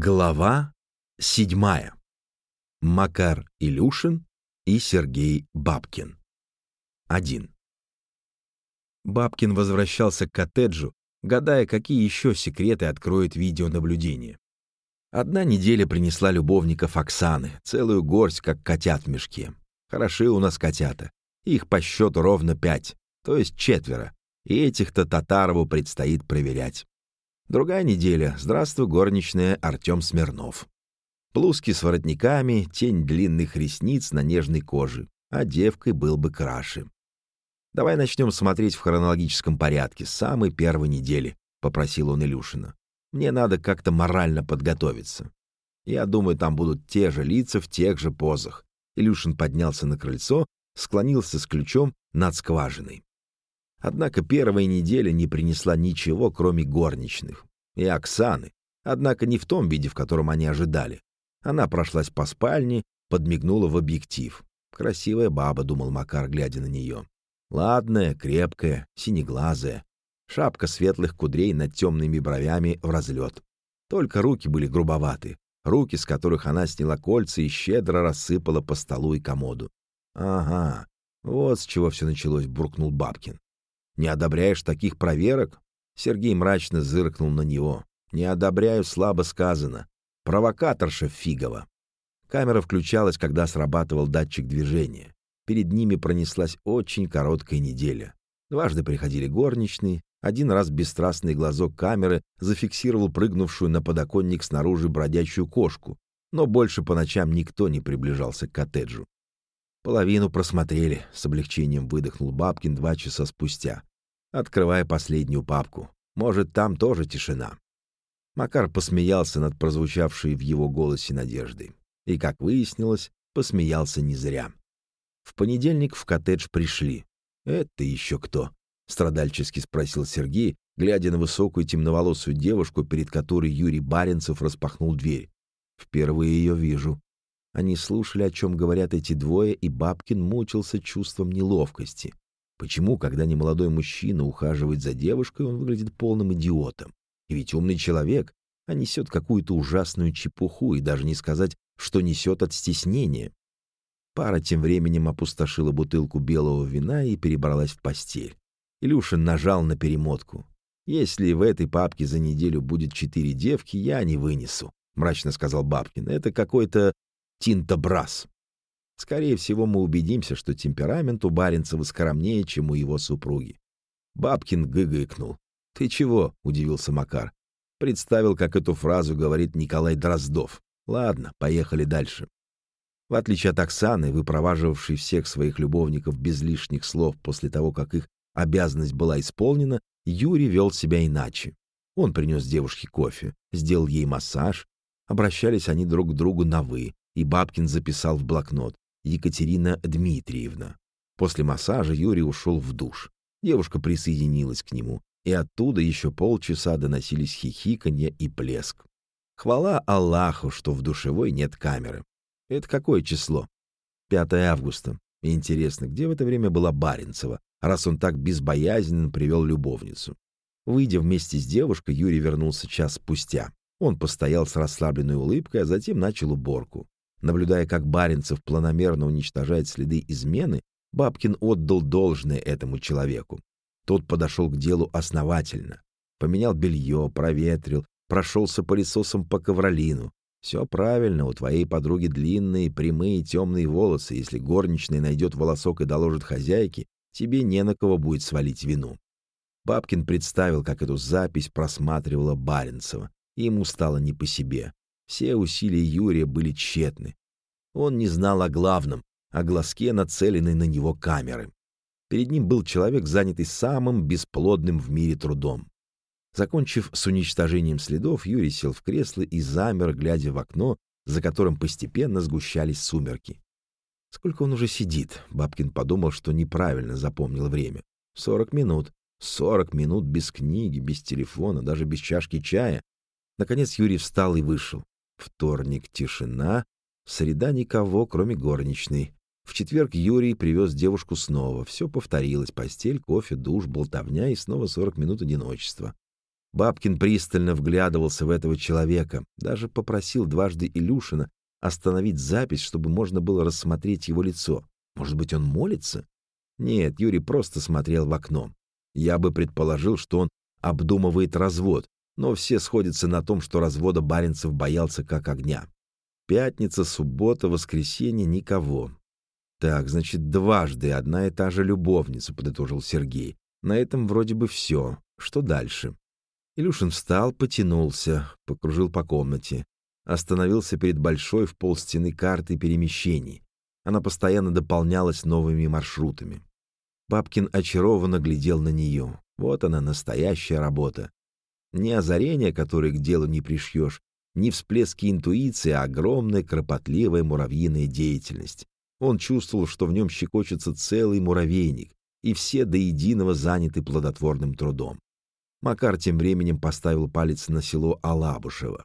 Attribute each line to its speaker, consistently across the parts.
Speaker 1: Глава седьмая. Макар Илюшин и Сергей Бабкин. 1. Бабкин возвращался к коттеджу, гадая, какие еще секреты откроет видеонаблюдение. Одна неделя принесла любовников Оксаны, целую горсть, как котят в мешке. Хороши у нас котята. Их по счету ровно пять, то есть четверо. И этих-то Татарову предстоит проверять. Другая неделя. Здравствуй, горничная Артем Смирнов. Блузки с воротниками, тень длинных ресниц на нежной коже. А девкой был бы краше. «Давай начнем смотреть в хронологическом порядке, с самой первой недели», — попросил он Илюшина. «Мне надо как-то морально подготовиться. Я думаю, там будут те же лица в тех же позах». Илюшин поднялся на крыльцо, склонился с ключом над скважиной. Однако первая неделя не принесла ничего, кроме горничных. И Оксаны. Однако не в том виде, в котором они ожидали. Она прошлась по спальне, подмигнула в объектив. «Красивая баба», — думал Макар, глядя на нее. Ладная, крепкая, синеглазая. Шапка светлых кудрей над темными бровями в разлет. Только руки были грубоваты. Руки, с которых она сняла кольца и щедро рассыпала по столу и комоду. «Ага, вот с чего все началось», — буркнул Бабкин. Не одобряешь таких проверок? Сергей мрачно зыркнул на него. Не одобряю, слабо сказано. Провокаторша фигова. Камера включалась, когда срабатывал датчик движения. Перед ними пронеслась очень короткая неделя. Дважды приходили горничные, один раз бесстрастный глазок камеры зафиксировал прыгнувшую на подоконник снаружи бродячую кошку, но больше по ночам никто не приближался к коттеджу. Половину просмотрели, с облегчением выдохнул Бабкин два часа спустя открывая последнюю папку. Может, там тоже тишина. Макар посмеялся над прозвучавшей в его голосе надеждой. И, как выяснилось, посмеялся не зря. В понедельник в коттедж пришли. «Это еще кто?» — страдальчески спросил Сергей, глядя на высокую темноволосую девушку, перед которой Юрий Баренцев распахнул дверь. «Впервые ее вижу». Они слушали, о чем говорят эти двое, и Бабкин мучился чувством неловкости. Почему, когда немолодой мужчина ухаживает за девушкой, он выглядит полным идиотом? И ведь умный человек, а несет какую-то ужасную чепуху, и даже не сказать, что несет от стеснения. Пара тем временем опустошила бутылку белого вина и перебралась в постель. Илюшин нажал на перемотку. «Если в этой папке за неделю будет четыре девки, я не вынесу», — мрачно сказал Бабкин. «Это какой-то тинтобраз». Скорее всего, мы убедимся, что темперамент у Баренцева скромнее, чем у его супруги. Бабкин гыгыкнул. «Ты чего?» — удивился Макар. Представил, как эту фразу говорит Николай Дроздов. Ладно, поехали дальше. В отличие от Оксаны, выпроваживавшей всех своих любовников без лишних слов после того, как их обязанность была исполнена, Юрий вел себя иначе. Он принес девушке кофе, сделал ей массаж. Обращались они друг к другу на «вы», и Бабкин записал в блокнот. Екатерина Дмитриевна. После массажа Юрий ушел в душ. Девушка присоединилась к нему, и оттуда еще полчаса доносились хихиканье и плеск. Хвала Аллаху, что в душевой нет камеры. Это какое число? 5 августа. Интересно, где в это время была Баренцева, раз он так безбоязненно привел любовницу? Выйдя вместе с девушкой, Юрий вернулся час спустя. Он постоял с расслабленной улыбкой, а затем начал уборку. Наблюдая, как Баренцев планомерно уничтожает следы измены, Бабкин отдал должное этому человеку. Тот подошел к делу основательно. Поменял белье, проветрил, прошелся пылесосом по ковролину. Все правильно, у твоей подруги длинные, прямые, темные волосы. Если горничная найдет волосок и доложит хозяйке, тебе не на кого будет свалить вину. Бабкин представил, как эту запись просматривала Баренцева. Ему стало не по себе. Все усилия Юрия были тщетны. Он не знал о главном, о глазке, нацеленной на него камеры. Перед ним был человек, занятый самым бесплодным в мире трудом. Закончив с уничтожением следов, Юрий сел в кресло и замер, глядя в окно, за которым постепенно сгущались сумерки. Сколько он уже сидит? Бабкин подумал, что неправильно запомнил время. Сорок минут. Сорок минут без книги, без телефона, даже без чашки чая. Наконец Юрий встал и вышел. Вторник — тишина, среда — никого, кроме горничной. В четверг Юрий привез девушку снова. Все повторилось. Постель, кофе, душ, болтовня и снова сорок минут одиночества. Бабкин пристально вглядывался в этого человека, даже попросил дважды Илюшина остановить запись, чтобы можно было рассмотреть его лицо. Может быть, он молится? Нет, Юрий просто смотрел в окно. Я бы предположил, что он обдумывает развод, но все сходятся на том, что развода Баренцев боялся как огня. Пятница, суббота, воскресенье — никого. Так, значит, дважды одна и та же любовница, — подытожил Сергей. На этом вроде бы все. Что дальше? Илюшин встал, потянулся, покружил по комнате. Остановился перед большой в полстены картой перемещений. Она постоянно дополнялась новыми маршрутами. Бабкин очарованно глядел на нее. Вот она, настоящая работа. Не озарение, которое к делу не пришьешь, не всплески интуиции, а огромная, кропотливая муравьиная деятельность. Он чувствовал, что в нем щекочется целый муравейник, и все до единого заняты плодотворным трудом. Макар тем временем поставил палец на село Алабушево.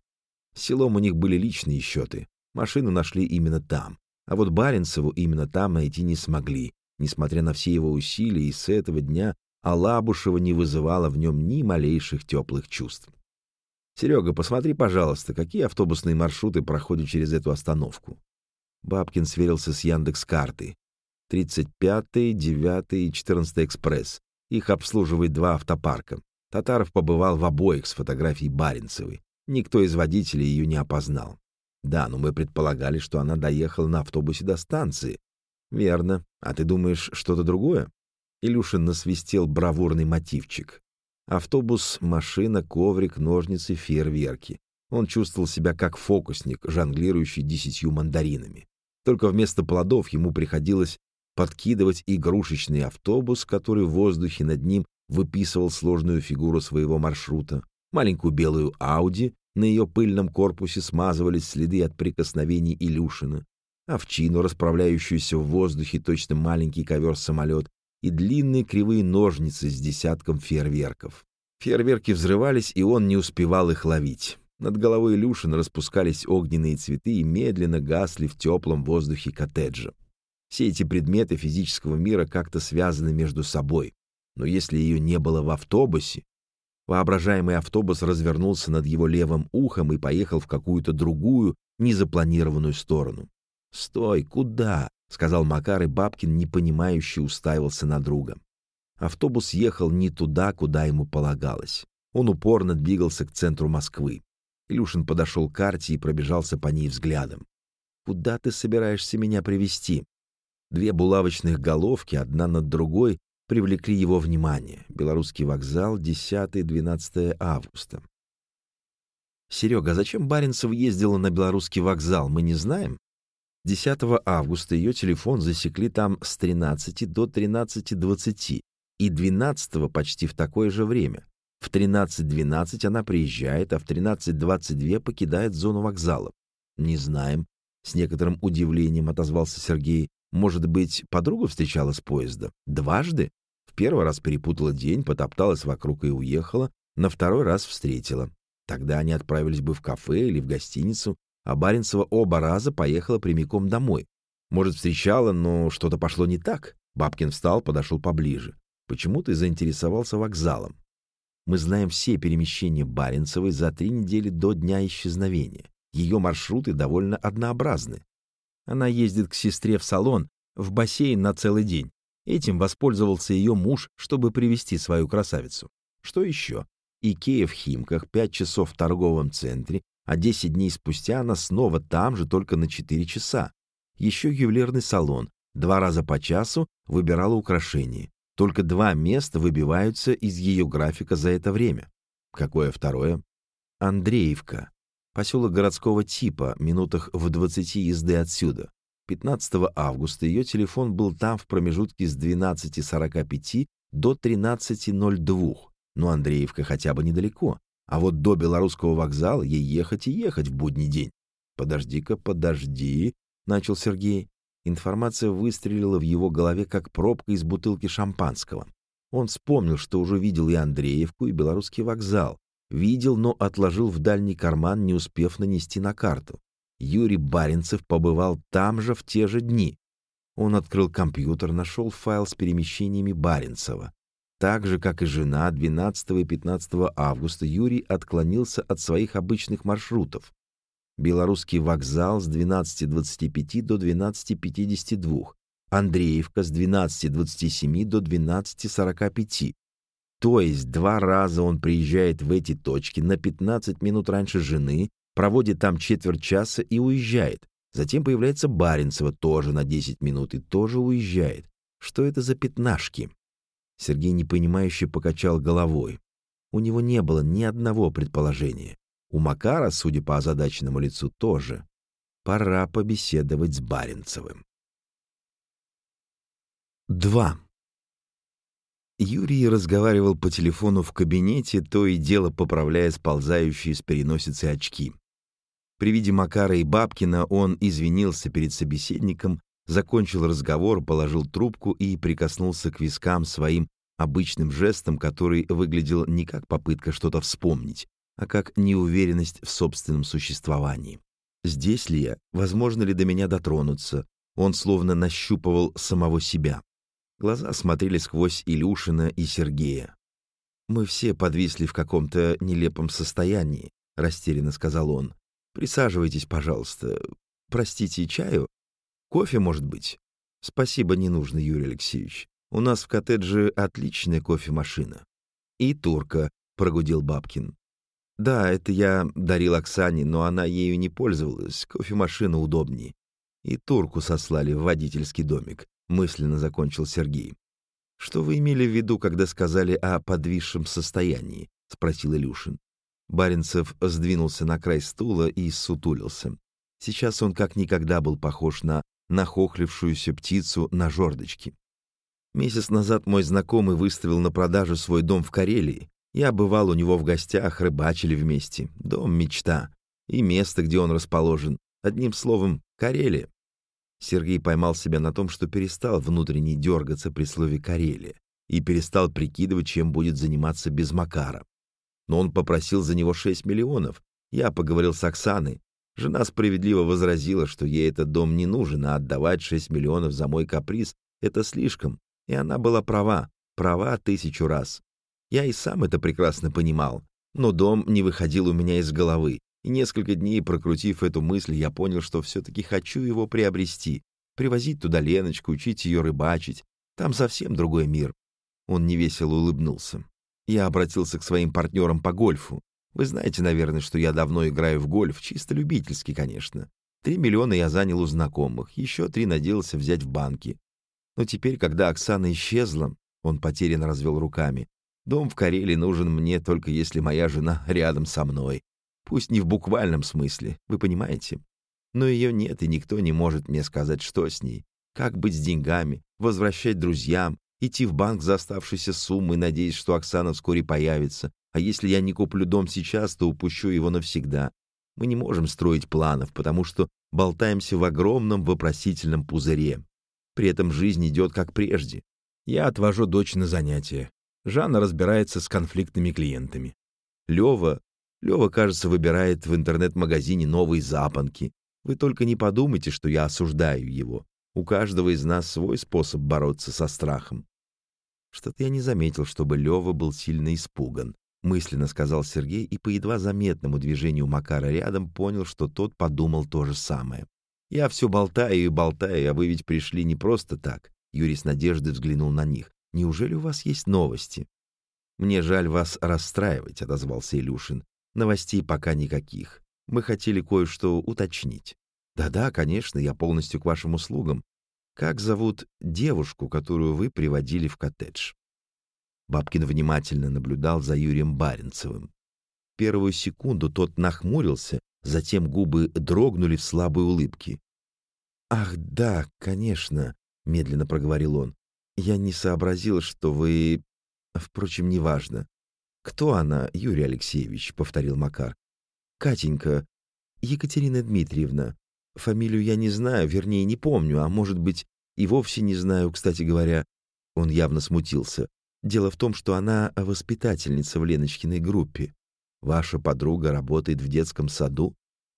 Speaker 1: С селом у них были личные счеты. Машину нашли именно там. А вот Баренцеву именно там найти не смогли, несмотря на все его усилия, и с этого дня Алабушева не вызывала в нем ни малейших теплых чувств. «Серега, посмотри, пожалуйста, какие автобусные маршруты проходят через эту остановку?» Бабкин сверился с Яндекс-картой. 35-й, 9-й и 14 экспресс. Их обслуживает два автопарка. Татаров побывал в обоих с фотографией Баренцевой. Никто из водителей ее не опознал. Да, но мы предполагали, что она доехала на автобусе до станции. Верно. А ты думаешь, что-то другое? Илюшин насвистел бравурный мотивчик. Автобус, машина, коврик, ножницы, фейерверки. Он чувствовал себя как фокусник, жонглирующий десятью мандаринами. Только вместо плодов ему приходилось подкидывать игрушечный автобус, который в воздухе над ним выписывал сложную фигуру своего маршрута, маленькую белую Ауди, на ее пыльном корпусе смазывались следы от прикосновений Илюшина, овчину, расправляющуюся в воздухе точно маленький ковер-самолет, и длинные кривые ножницы с десятком фейерверков. Фейерверки взрывались, и он не успевал их ловить. Над головой Илюшина распускались огненные цветы и медленно гасли в теплом воздухе коттеджа. Все эти предметы физического мира как-то связаны между собой. Но если ее не было в автобусе, воображаемый автобус развернулся над его левым ухом и поехал в какую-то другую, незапланированную сторону. «Стой! Куда?» — сказал Макар, и Бабкин, непонимающе, уставился на друга. Автобус ехал не туда, куда ему полагалось. Он упорно двигался к центру Москвы. Илюшин подошел к карте и пробежался по ней взглядом. «Куда ты собираешься меня привести? Две булавочных головки, одна над другой, привлекли его внимание. Белорусский вокзал, 10-12 августа. «Серега, зачем Баренцев ездила на белорусский вокзал, мы не знаем?» 10 августа ее телефон засекли там с 13 до 13.20 и 12 почти в такое же время. В 13.12 она приезжает, а в 13.22 покидает зону вокзала. «Не знаем», — с некоторым удивлением отозвался Сергей. «Может быть, подругу встречала с поезда? Дважды? В первый раз перепутала день, потопталась вокруг и уехала, на второй раз встретила. Тогда они отправились бы в кафе или в гостиницу, а Баренцева оба раза поехала прямиком домой. Может, встречала, но что-то пошло не так. Бабкин встал, подошел поближе. Почему ты заинтересовался вокзалом? Мы знаем все перемещения Баренцевой за три недели до дня исчезновения. Ее маршруты довольно однообразны. Она ездит к сестре в салон, в бассейн на целый день. Этим воспользовался ее муж, чтобы привести свою красавицу. Что еще? Икея в Химках, пять часов в торговом центре, а 10 дней спустя она снова там же, только на 4 часа. Еще ювелирный салон, два раза по часу выбирала украшения. Только два места выбиваются из ее графика за это время. Какое второе? Андреевка. Поселок городского типа, минутах в 20 езды отсюда. 15 августа ее телефон был там в промежутке с 12.45 до 13.02, но Андреевка хотя бы недалеко. А вот до белорусского вокзала ей ехать и ехать в будний день. «Подожди-ка, подожди», — начал Сергей. Информация выстрелила в его голове, как пробка из бутылки шампанского. Он вспомнил, что уже видел и Андреевку, и белорусский вокзал. Видел, но отложил в дальний карман, не успев нанести на карту. Юрий Баренцев побывал там же в те же дни. Он открыл компьютер, нашел файл с перемещениями Баренцева. Так же, как и жена, 12 и 15 августа Юрий отклонился от своих обычных маршрутов. Белорусский вокзал с 12.25 до 12.52, Андреевка с 12.27 до 12.45. То есть два раза он приезжает в эти точки на 15 минут раньше жены, проводит там четверть часа и уезжает. Затем появляется Баренцева тоже на 10 минут и тоже уезжает. Что это за пятнашки? Сергей непонимающе покачал головой. У него не было ни одного предположения. У Макара, судя по озадаченному лицу, тоже. Пора побеседовать с Баренцевым. 2. Юрий разговаривал по телефону в кабинете, то и дело поправляя сползающие с переносицы очки. При виде Макара и Бабкина он извинился перед собеседником, закончил разговор, положил трубку и прикоснулся к вискам своим обычным жестом, который выглядел не как попытка что-то вспомнить, а как неуверенность в собственном существовании. Здесь ли я? Возможно ли до меня дотронуться? Он словно нащупывал самого себя. Глаза смотрели сквозь Илюшина и Сергея. «Мы все подвисли в каком-то нелепом состоянии», — растерянно сказал он. «Присаживайтесь, пожалуйста. Простите, чаю? Кофе, может быть?» «Спасибо, не нужно, Юрий Алексеевич. У нас в коттедже отличная кофемашина». «И турка», — прогудел Бабкин. «Да, это я дарил Оксане, но она ею не пользовалась. Кофемашина удобнее. И турку сослали в водительский домик мысленно закончил Сергей. Что вы имели в виду, когда сказали о подвисшем состоянии? спросил Илюшин. Баренцев сдвинулся на край стула и сутулился. Сейчас он как никогда был похож на нахохлившуюся птицу на жердочке. Месяц назад мой знакомый выставил на продажу свой дом в Карелии. Я бывал у него в гостях, рыбачили вместе. Дом мечта. И место, где он расположен. Одним словом, Карелия. Сергей поймал себя на том, что перестал внутренне дергаться при слове «Карелия» и перестал прикидывать, чем будет заниматься без Макара. Но он попросил за него 6 миллионов. Я поговорил с Оксаной. Жена справедливо возразила, что ей этот дом не нужен, а отдавать 6 миллионов за мой каприз — это слишком. И она была права, права тысячу раз. Я и сам это прекрасно понимал. Но дом не выходил у меня из головы. И несколько дней, прокрутив эту мысль, я понял, что все-таки хочу его приобрести, привозить туда Леночку, учить ее рыбачить. Там совсем другой мир. Он невесело улыбнулся. Я обратился к своим партнерам по гольфу. Вы знаете, наверное, что я давно играю в гольф, чисто любительский, конечно. Три миллиона я занял у знакомых, еще три надеялся взять в банке. Но теперь, когда Оксана исчезла, он потерянно развел руками. Дом в Карелии нужен мне только если моя жена рядом со мной. Пусть не в буквальном смысле, вы понимаете? Но ее нет, и никто не может мне сказать, что с ней. Как быть с деньгами, возвращать друзьям, идти в банк за оставшейся суммой, надеясь, что Оксана вскоре появится. А если я не куплю дом сейчас, то упущу его навсегда. Мы не можем строить планов, потому что болтаемся в огромном вопросительном пузыре. При этом жизнь идет как прежде. Я отвожу дочь на занятия. Жанна разбирается с конфликтными клиентами. Лева Лева, кажется, выбирает в интернет-магазине новые запонки. Вы только не подумайте, что я осуждаю его. У каждого из нас свой способ бороться со страхом. Что-то я не заметил, чтобы Лева был сильно испуган. Мысленно сказал Сергей и по едва заметному движению Макара рядом понял, что тот подумал то же самое. «Я все болтаю и болтаю, а вы ведь пришли не просто так». Юрий с надеждой взглянул на них. «Неужели у вас есть новости?» «Мне жаль вас расстраивать», — отозвался Илюшин. Новостей пока никаких. Мы хотели кое-что уточнить. Да-да, конечно, я полностью к вашим услугам. Как зовут девушку, которую вы приводили в коттедж? Бабкин внимательно наблюдал за Юрием Баренцевым. Первую секунду тот нахмурился, затем губы дрогнули в слабой улыбке. «Ах, да, конечно», — медленно проговорил он. «Я не сообразил, что вы... Впрочем, неважно. «Кто она, Юрий Алексеевич?» — повторил Макар. «Катенька. Екатерина Дмитриевна. Фамилию я не знаю, вернее, не помню, а может быть, и вовсе не знаю, кстати говоря». Он явно смутился. «Дело в том, что она воспитательница в Леночкиной группе. Ваша подруга работает в детском саду?»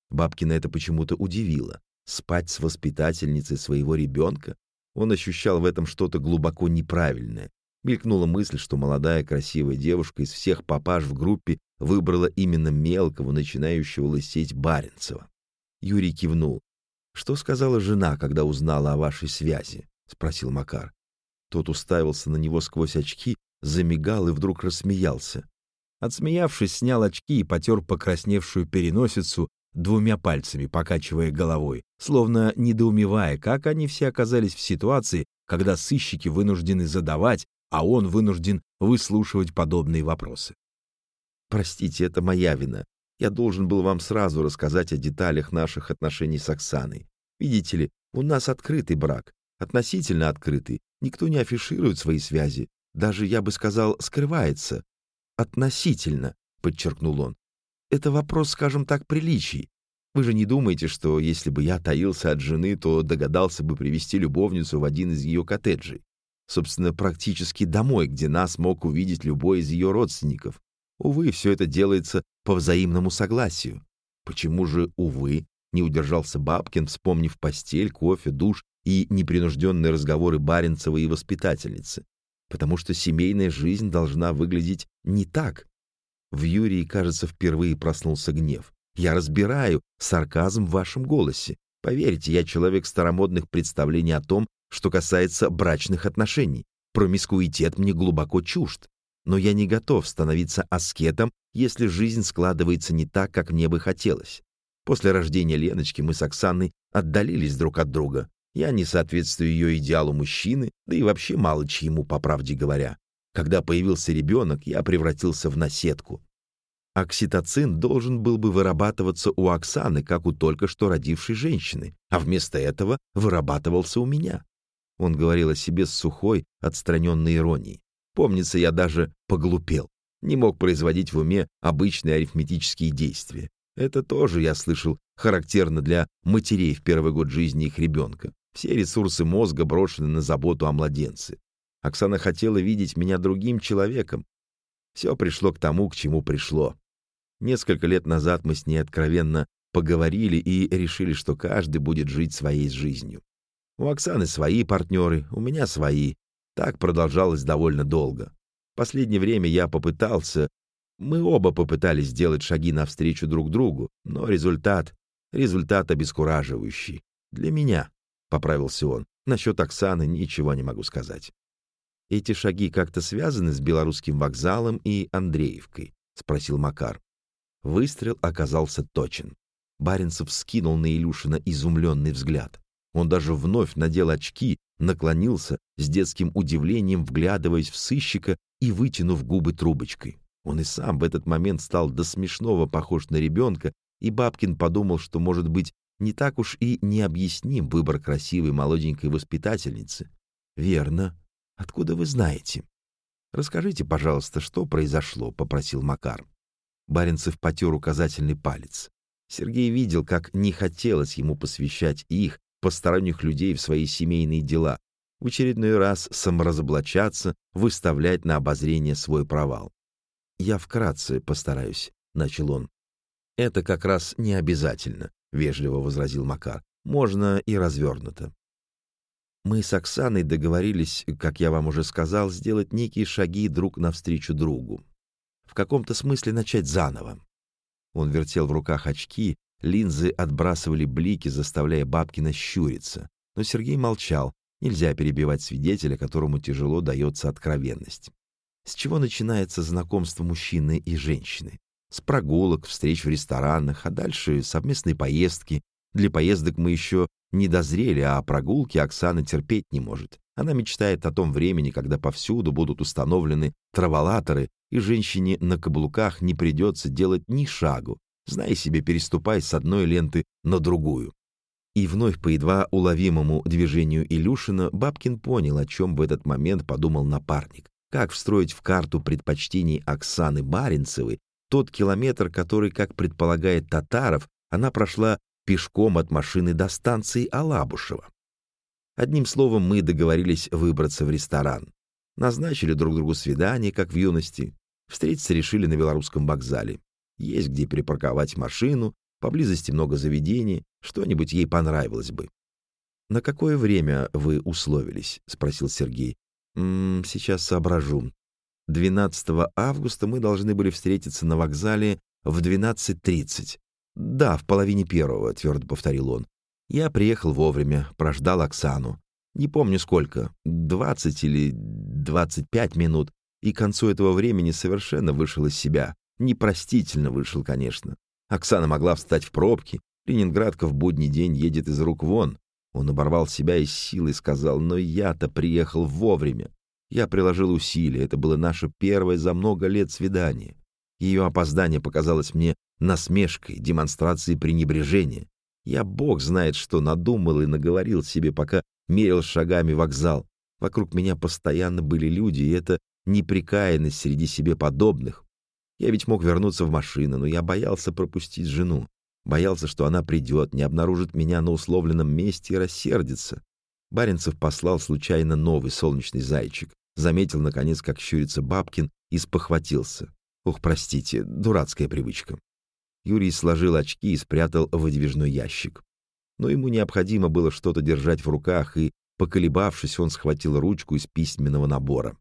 Speaker 1: Бабкина это почему-то удивило. Спать с воспитательницей своего ребенка? Он ощущал в этом что-то глубоко неправильное. Мелькнула мысль, что молодая красивая девушка из всех папаш в группе выбрала именно мелкого, начинающего лысеть Баренцева. Юрий кивнул. «Что сказала жена, когда узнала о вашей связи?» — спросил Макар. Тот уставился на него сквозь очки, замигал и вдруг рассмеялся. Отсмеявшись, снял очки и потер покрасневшую переносицу двумя пальцами, покачивая головой, словно недоумевая, как они все оказались в ситуации, когда сыщики вынуждены задавать, а он вынужден выслушивать подобные вопросы. «Простите, это моя вина. Я должен был вам сразу рассказать о деталях наших отношений с Оксаной. Видите ли, у нас открытый брак, относительно открытый. Никто не афиширует свои связи. Даже, я бы сказал, скрывается. Относительно, подчеркнул он. Это вопрос, скажем так, приличий. Вы же не думаете, что если бы я таился от жены, то догадался бы привести любовницу в один из ее коттеджей? Собственно, практически домой, где нас мог увидеть любой из ее родственников. Увы, все это делается по взаимному согласию. Почему же, увы, не удержался Бабкин, вспомнив постель, кофе, душ и непринужденные разговоры Баренцева и воспитательницы? Потому что семейная жизнь должна выглядеть не так. В Юрии, кажется, впервые проснулся гнев. Я разбираю сарказм в вашем голосе. Поверьте, я человек старомодных представлений о том, что касается брачных отношений. Промискуитет мне глубоко чужд но я не готов становиться аскетом, если жизнь складывается не так, как мне бы хотелось. После рождения Леночки мы с Оксаной отдалились друг от друга. Я не соответствую ее идеалу мужчины, да и вообще мало чьему, по правде говоря. Когда появился ребенок, я превратился в наседку. Окситоцин должен был бы вырабатываться у Оксаны, как у только что родившей женщины, а вместо этого вырабатывался у меня. Он говорил о себе с сухой, отстраненной иронией. Помнится, я даже поглупел. Не мог производить в уме обычные арифметические действия. Это тоже, я слышал, характерно для матерей в первый год жизни их ребенка. Все ресурсы мозга брошены на заботу о младенце. Оксана хотела видеть меня другим человеком. Все пришло к тому, к чему пришло. Несколько лет назад мы с ней откровенно поговорили и решили, что каждый будет жить своей жизнью. У Оксаны свои партнеры, у меня свои. Так продолжалось довольно долго. Последнее время я попытался, мы оба попытались сделать шаги навстречу друг другу, но результат, результат обескураживающий. Для меня, — поправился он, — насчет Оксаны ничего не могу сказать. Эти шаги как-то связаны с белорусским вокзалом и Андреевкой, — спросил Макар. Выстрел оказался точен. Баренцев скинул на Илюшина изумленный взгляд. Он даже вновь надел очки, наклонился, с детским удивлением вглядываясь в сыщика и вытянув губы трубочкой. Он и сам в этот момент стал до смешного похож на ребенка, и Бабкин подумал, что, может быть, не так уж и необъясним выбор красивой молоденькой воспитательницы. «Верно. Откуда вы знаете?» «Расскажите, пожалуйста, что произошло?» — попросил Макар. Баренцев потер указательный палец. Сергей видел, как не хотелось ему посвящать их, посторонних людей в свои семейные дела, в очередной раз саморазоблачаться, выставлять на обозрение свой провал. «Я вкратце постараюсь», — начал он. «Это как раз не обязательно», — вежливо возразил Макар. «Можно и развернуто». Мы с Оксаной договорились, как я вам уже сказал, сделать некие шаги друг навстречу другу. В каком-то смысле начать заново. Он вертел в руках очки, Линзы отбрасывали блики, заставляя Бабкина щуриться. Но Сергей молчал. Нельзя перебивать свидетеля, которому тяжело дается откровенность. С чего начинается знакомство мужчины и женщины? С прогулок, встреч в ресторанах, а дальше совместные поездки. Для поездок мы еще не дозрели, а прогулки Оксана терпеть не может. Она мечтает о том времени, когда повсюду будут установлены траволаторы, и женщине на каблуках не придется делать ни шагу, знай себе, переступай с одной ленты на другую. И вновь по едва уловимому движению Илюшина Бабкин понял, о чем в этот момент подумал напарник. Как встроить в карту предпочтений Оксаны Баренцевой тот километр, который, как предполагает Татаров, она прошла пешком от машины до станции Алабушева. Одним словом, мы договорились выбраться в ресторан. Назначили друг другу свидание, как в юности. Встретиться решили на Белорусском вокзале. Есть где припарковать машину, поблизости много заведений, что-нибудь ей понравилось бы. «На какое время вы условились?» — спросил Сергей. М -м, сейчас соображу. 12 августа мы должны были встретиться на вокзале в 12.30. Да, в половине первого, твердо повторил он. Я приехал вовремя, прождал Оксану. Не помню сколько, 20 или 25 минут, и к концу этого времени совершенно вышел из себя. Непростительно вышел, конечно. Оксана могла встать в пробки. Ленинградка в будний день едет из рук вон. Он оборвал себя из силы и сказал, «Но я-то приехал вовремя. Я приложил усилия, это было наше первое за много лет свидание. Ее опоздание показалось мне насмешкой, демонстрацией пренебрежения. Я, бог знает, что надумал и наговорил себе, пока мерил шагами вокзал. Вокруг меня постоянно были люди, и это неприкаянность среди себе подобных. Я ведь мог вернуться в машину, но я боялся пропустить жену. Боялся, что она придет, не обнаружит меня на условленном месте и рассердится. Баренцев послал случайно новый солнечный зайчик. Заметил, наконец, как щурится Бабкин, и спохватился. Ух, простите, дурацкая привычка. Юрий сложил очки и спрятал в выдвижной ящик. Но ему необходимо было что-то держать в руках, и, поколебавшись, он схватил ручку из письменного набора.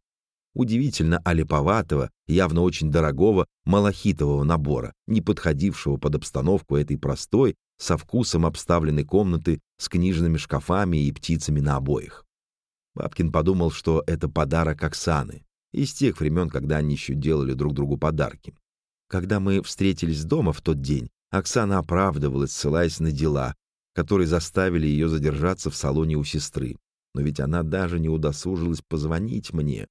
Speaker 1: Удивительно олиповатого, явно очень дорогого малахитового набора, не подходившего под обстановку этой простой, со вкусом обставленной комнаты с книжными шкафами и птицами на обоих. Бабкин подумал, что это подарок Оксаны, из тех времен, когда они еще делали друг другу подарки. Когда мы встретились дома в тот день, Оксана оправдывалась, ссылаясь на дела, которые заставили ее задержаться в салоне у сестры. Но ведь она даже не удосужилась позвонить мне,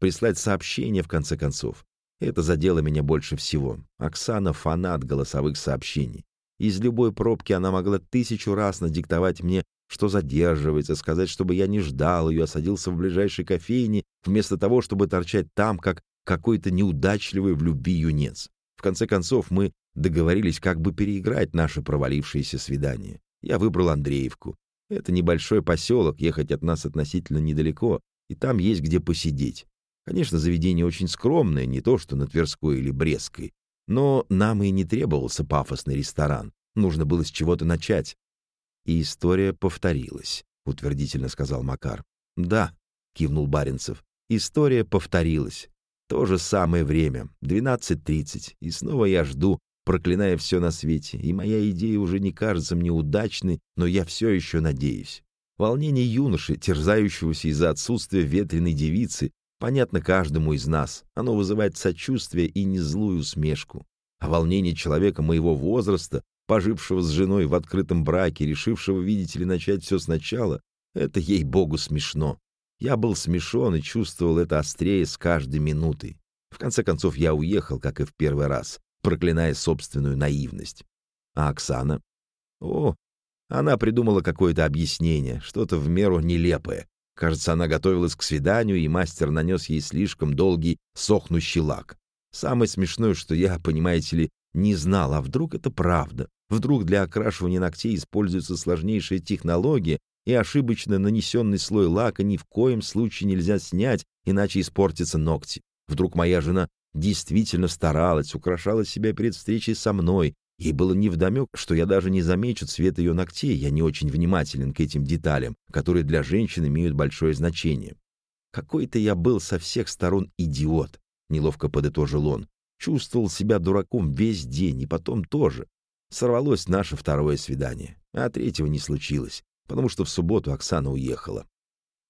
Speaker 1: прислать сообщение в конце концов. Это задело меня больше всего. Оксана — фанат голосовых сообщений. Из любой пробки она могла тысячу раз надиктовать мне, что задерживается, сказать, чтобы я не ждал ее, а садился в ближайшей кофейне, вместо того, чтобы торчать там, как какой-то неудачливый в любви юнец. В конце концов, мы договорились как бы переиграть наше провалившееся свидание. Я выбрал Андреевку. Это небольшой поселок, ехать от нас относительно недалеко, и там есть где посидеть. Конечно, заведение очень скромное, не то что на Тверской или Брестской, но нам и не требовался пафосный ресторан. Нужно было с чего-то начать. И история повторилась, утвердительно сказал Макар. Да, кивнул Баренцев. История повторилась. То же самое время, 12.30, и снова я жду, проклиная все на свете, и моя идея уже не кажется мне удачной, но я все еще надеюсь. Волнение юноши, терзающегося из-за отсутствия ветреной девицы, Понятно каждому из нас, оно вызывает сочувствие и не злую усмешку. А волнение человека моего возраста, пожившего с женой в открытом браке, решившего, видите ли, начать все сначала, это, ей-богу, смешно. Я был смешон и чувствовал это острее с каждой минутой. В конце концов, я уехал, как и в первый раз, проклиная собственную наивность. А Оксана? О, она придумала какое-то объяснение, что-то в меру нелепое. Кажется, она готовилась к свиданию, и мастер нанес ей слишком долгий сохнущий лак. Самое смешное, что я, понимаете ли, не знал, а вдруг это правда. Вдруг для окрашивания ногтей используется сложнейшая технология, и ошибочно нанесенный слой лака ни в коем случае нельзя снять, иначе испортятся ногти. Вдруг моя жена действительно старалась, украшала себя перед встречей со мной, Ей было невдомек, что я даже не замечу цвет ее ногтей, я не очень внимателен к этим деталям, которые для женщин имеют большое значение. Какой-то я был со всех сторон идиот, неловко подытожил он. Чувствовал себя дураком весь день, и потом тоже. Сорвалось наше второе свидание, а третьего не случилось, потому что в субботу Оксана уехала.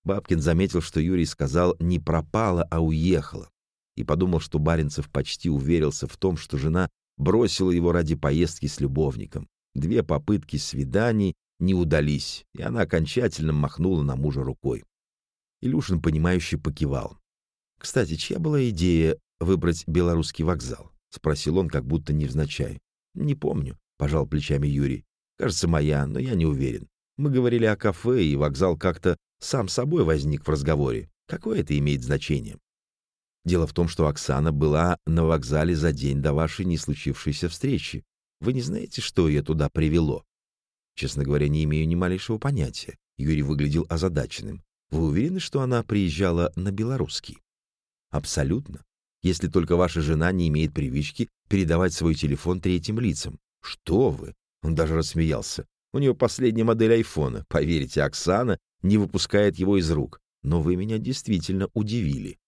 Speaker 1: Бабкин заметил, что Юрий сказал «не пропала, а уехала», и подумал, что Баренцев почти уверился в том, что жена бросила его ради поездки с любовником. Две попытки свиданий не удались, и она окончательно махнула на мужа рукой. Илюшин, понимающе покивал. «Кстати, чья была идея выбрать белорусский вокзал?» — спросил он, как будто невзначай. «Не помню», — пожал плечами Юрий. «Кажется, моя, но я не уверен. Мы говорили о кафе, и вокзал как-то сам собой возник в разговоре. Какое это имеет значение?» Дело в том, что Оксана была на вокзале за день до вашей не случившейся встречи. Вы не знаете, что ее туда привело? Честно говоря, не имею ни малейшего понятия. Юрий выглядел озадаченным. Вы уверены, что она приезжала на белорусский? Абсолютно. Если только ваша жена не имеет привычки передавать свой телефон третьим лицам. Что вы? Он даже рассмеялся. У нее последняя модель айфона. Поверьте, Оксана не выпускает его из рук. но вы меня действительно удивили.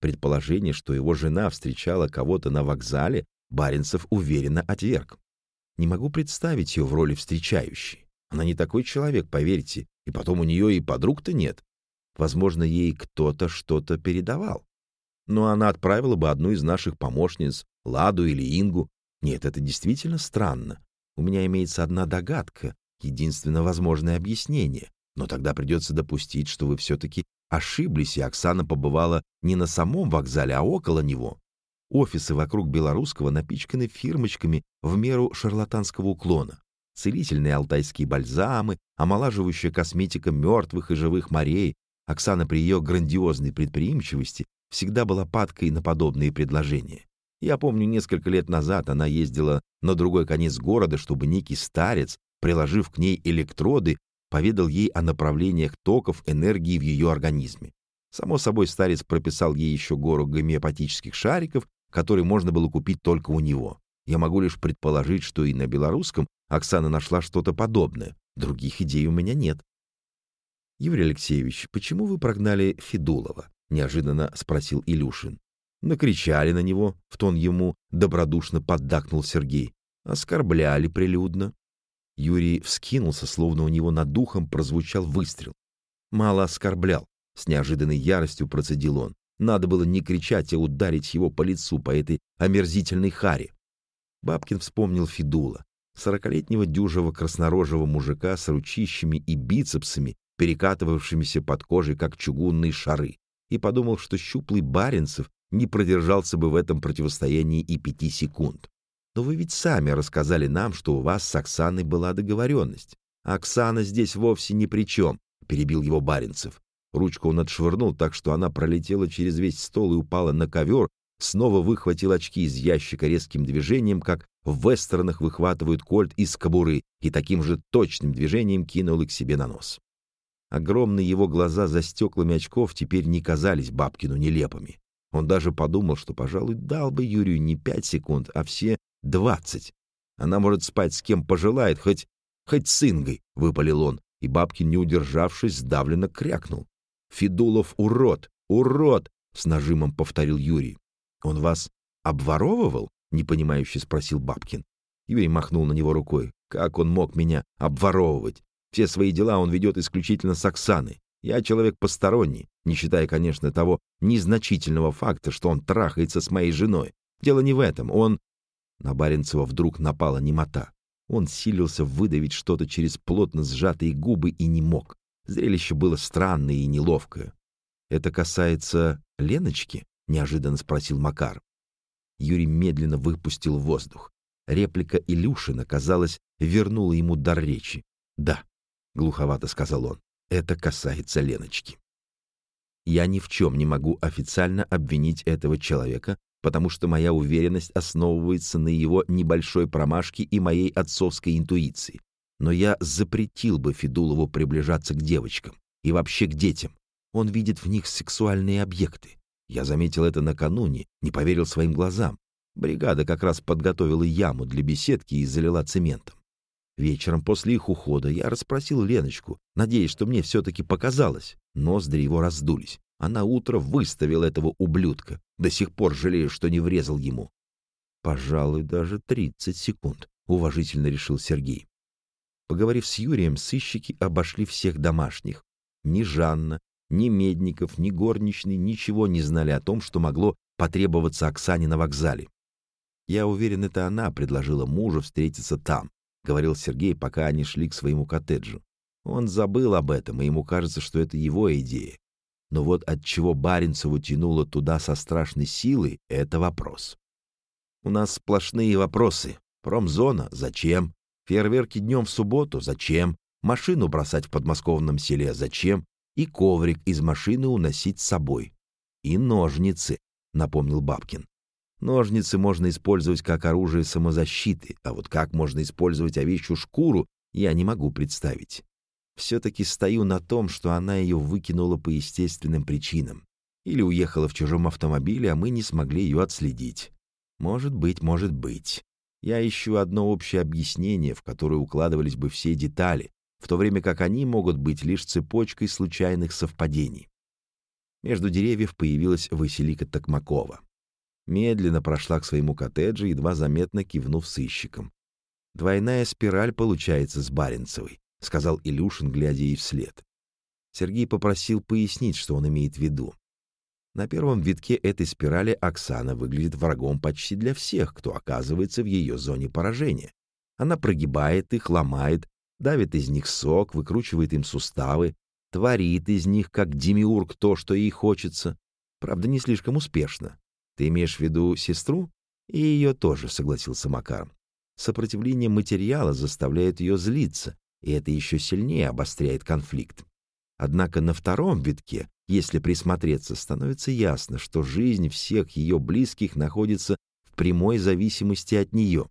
Speaker 1: Предположение, что его жена встречала кого-то на вокзале, Баренцев уверенно отверг. Не могу представить ее в роли встречающей. Она не такой человек, поверьте, и потом у нее и подруг-то нет. Возможно, ей кто-то что-то передавал. Но она отправила бы одну из наших помощниц, Ладу или Ингу. Нет, это действительно странно. У меня имеется одна догадка, единственно возможное объяснение. Но тогда придется допустить, что вы все-таки ошиблись, и Оксана побывала не на самом вокзале, а около него. Офисы вокруг Белорусского напичканы фирмочками в меру шарлатанского уклона. Целительные алтайские бальзамы, омолаживающая косметика мертвых и живых морей. Оксана при ее грандиозной предприимчивости всегда была падкой на подобные предложения. Я помню, несколько лет назад она ездила на другой конец города, чтобы некий старец, приложив к ней электроды, поведал ей о направлениях токов энергии в ее организме. Само собой, старец прописал ей еще гору гомеопатических шариков, которые можно было купить только у него. Я могу лишь предположить, что и на белорусском Оксана нашла что-то подобное. Других идей у меня нет. «Юрий Алексеевич, почему вы прогнали Федулова?» — неожиданно спросил Илюшин. Накричали на него, в тон ему добродушно поддакнул Сергей. Оскорбляли прилюдно. Юрий вскинулся, словно у него над духом прозвучал выстрел. Мало оскорблял, с неожиданной яростью процедил он. Надо было не кричать, а ударить его по лицу, по этой омерзительной харе. Бабкин вспомнил Федула, сорокалетнего дюжего краснорожего мужика с ручищами и бицепсами, перекатывавшимися под кожей, как чугунные шары, и подумал, что щуплый Баренцев не продержался бы в этом противостоянии и пяти секунд. Но вы ведь сами рассказали нам, что у вас с Оксаной была договоренность. Оксана здесь вовсе ни при чем, — перебил его Баренцев. Ручку он отшвырнул так, что она пролетела через весь стол и упала на ковер, снова выхватил очки из ящика резким движением, как в вестернах выхватывают кольт из кобуры, и таким же точным движением кинул их себе на нос. Огромные его глаза за стеклами очков теперь не казались Бабкину нелепыми. Он даже подумал, что, пожалуй, дал бы Юрию не пять секунд, а все двадцать. Она может спать с кем пожелает, хоть, хоть с Ингой, — выпалил он, и Бабкин, не удержавшись, сдавленно крякнул. «Федулов урод! Урод!» — с нажимом повторил Юрий. «Он вас обворовывал?» — непонимающе спросил Бабкин. Юрий махнул на него рукой. «Как он мог меня обворовывать? Все свои дела он ведет исключительно с Оксаной. Я человек посторонний, не считая, конечно, того незначительного факта, что он трахается с моей женой. Дело не в этом, он... На Баренцева вдруг напала немота. Он силился выдавить что-то через плотно сжатые губы и не мог. Зрелище было странное и неловкое. «Это касается Леночки?» — неожиданно спросил Макар. Юрий медленно выпустил воздух. Реплика Илюшина, казалось, вернула ему дар речи. «Да», — глуховато сказал он, — «это касается Леночки». Я ни в чем не могу официально обвинить этого человека, потому что моя уверенность основывается на его небольшой промашке и моей отцовской интуиции. Но я запретил бы Федулову приближаться к девочкам и вообще к детям. Он видит в них сексуальные объекты. Я заметил это накануне, не поверил своим глазам. Бригада как раз подготовила яму для беседки и залила цементом. Вечером после их ухода я расспросил Леночку, надеясь, что мне все-таки показалось. Ноздри его раздулись. А на утро выставил этого ублюдка. До сих пор жалею, что не врезал ему. Пожалуй, даже тридцать секунд, уважительно решил Сергей. Поговорив с Юрием, сыщики обошли всех домашних. Ни Жанна, ни Медников, ни горничный ничего не знали о том, что могло потребоваться Оксане на вокзале. Я уверен, это она предложила мужу встретиться там. — говорил Сергей, пока они шли к своему коттеджу. Он забыл об этом, и ему кажется, что это его идея. Но вот от чего Баренцеву тянуло туда со страшной силой — это вопрос. У нас сплошные вопросы. Промзона — зачем? Фейерверки днем в субботу — зачем? Машину бросать в подмосковном селе — зачем? И коврик из машины уносить с собой. И ножницы, — напомнил Бабкин. Ножницы можно использовать как оружие самозащиты, а вот как можно использовать овечью шкуру, я не могу представить. Все-таки стою на том, что она ее выкинула по естественным причинам. Или уехала в чужом автомобиле, а мы не смогли ее отследить. Может быть, может быть. Я ищу одно общее объяснение, в которое укладывались бы все детали, в то время как они могут быть лишь цепочкой случайных совпадений. Между деревьев появилась Василика Токмакова. Медленно прошла к своему коттеджу, едва заметно кивнув сыщиком. «Двойная спираль получается с Баренцевой», — сказал Илюшин, глядя ей вслед. Сергей попросил пояснить, что он имеет в виду. На первом витке этой спирали Оксана выглядит врагом почти для всех, кто оказывается в ее зоне поражения. Она прогибает их, ломает, давит из них сок, выкручивает им суставы, творит из них, как демиург, то, что ей хочется. Правда, не слишком успешно. Ты имеешь в виду сестру? И ее тоже, согласился Макар. Сопротивление материала заставляет ее злиться, и это еще сильнее обостряет конфликт. Однако на втором витке, если присмотреться, становится ясно, что жизнь всех ее близких находится в прямой зависимости от нее.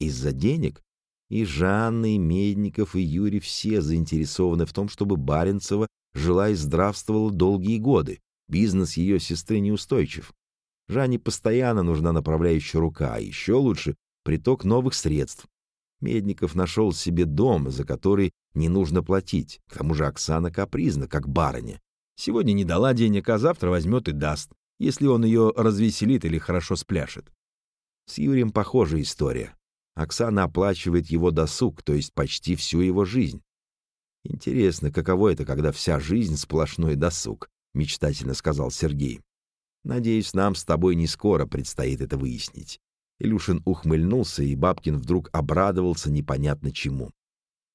Speaker 1: Из-за денег и Жанна, и Медников, и Юрий все заинтересованы в том, чтобы Баренцева жила и здравствовала долгие годы. Бизнес ее сестры неустойчив. Жанне постоянно нужна направляющая рука, а еще лучше приток новых средств. Медников нашел себе дом, за который не нужно платить. К тому же Оксана капризна, как барыня. Сегодня не дала денег, а завтра возьмет и даст, если он ее развеселит или хорошо спляшет. С Юрием похожая история. Оксана оплачивает его досуг, то есть почти всю его жизнь. Интересно, каково это, когда вся жизнь сплошной досуг, мечтательно сказал Сергей. Надеюсь, нам с тобой не скоро предстоит это выяснить. Илюшин ухмыльнулся, и Бабкин вдруг обрадовался непонятно чему.